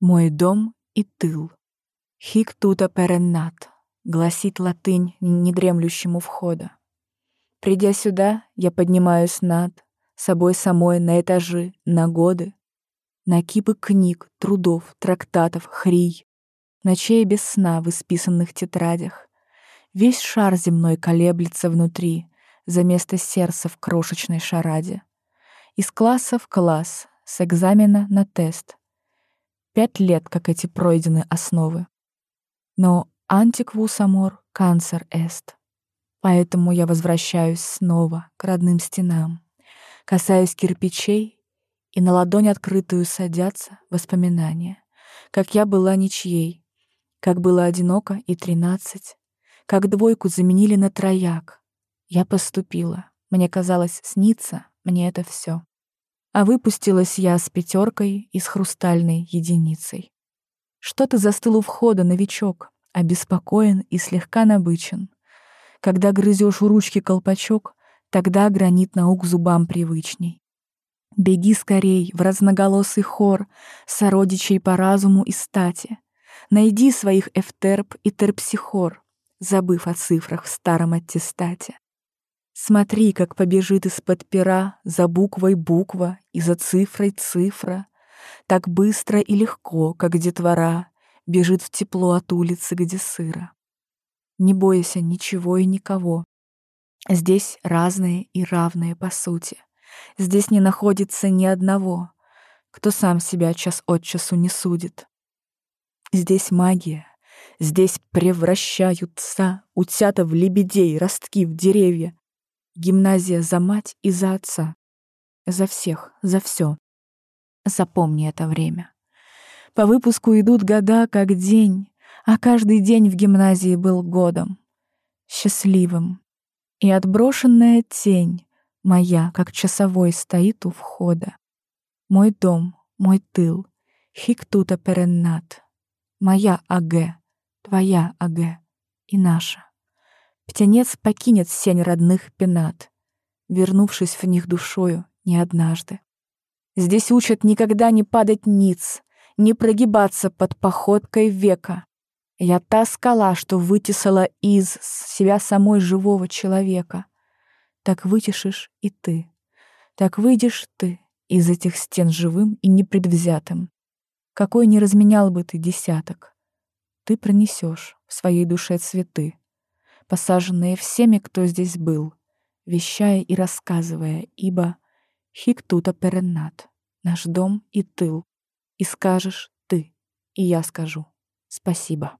Мой дом и тыл. Хик тута переннат, гласит латынь недремлющему входа. Придя сюда, я поднимаюсь над собой самой на этажи, на годы, на кипы книг, трудов, трактатов, хрий, ночей без сна в исписанных тетрадях. Весь шар земной колеблется внутри, за место сердца в крошечной шараде. Из класса в класс, с экзамена на тест. Пять лет, как эти пройдены основы. Но антиквус амор канцер эст. Поэтому я возвращаюсь снова к родным стенам, касаюсь кирпичей, и на ладонь открытую садятся воспоминания, как я была ничьей, как было одиноко и тринадцать, как двойку заменили на трояк. Я поступила. Мне казалось, снится мне это все. А выпустилась я с пятеркой и с хрустальной единицей. Что ты застыл у входа, новичок, обеспокоен и слегка набычен. Когда грызешь у ручки колпачок, тогда гранит наук зубам привычней. Беги скорей в разноголосый хор сородичей по разуму и стати. Найди своих эфтерп и терпсихор, забыв о цифрах в старом аттестате. Смотри, как побежит из-под пера за буквой буква и за цифрой цифра, так быстро и легко, как детвора, бежит в тепло от улицы, где сыро. Не бойся ничего и никого. Здесь разные и равные по сути. Здесь не находится ни одного, кто сам себя час от часу не судит. Здесь магия, здесь превращаются утята в лебедей, ростки в деревья. Гимназия за мать и за отца. За всех, за все. Запомни это время. По выпуску идут года, как день, а каждый день в гимназии был годом. Счастливым. И отброшенная тень Моя, как часовой, стоит у входа. Мой дом, мой тыл, хиктута переннат. Моя АГ, твоя АГ и наша. Птенец покинет сень родных пенат, вернувшись в них душою не однажды. Здесь учат никогда не падать ниц, не прогибаться под походкой века. Я та скала, что вытесала из себя самой живого человека — так вытешишь и ты. Так выйдешь ты из этих стен живым и непредвзятым. Какой не разменял бы ты десяток. Ты пронесешь в своей душе цветы, посаженные всеми, кто здесь был, вещая и рассказывая, ибо хиктута переннат, наш дом и тыл, и скажешь ты, и я скажу спасибо.